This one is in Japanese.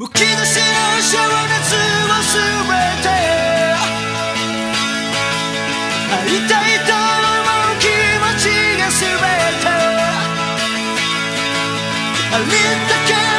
むき出しの情熱を全て。会いたいと思う気持ちが全て。ありったけ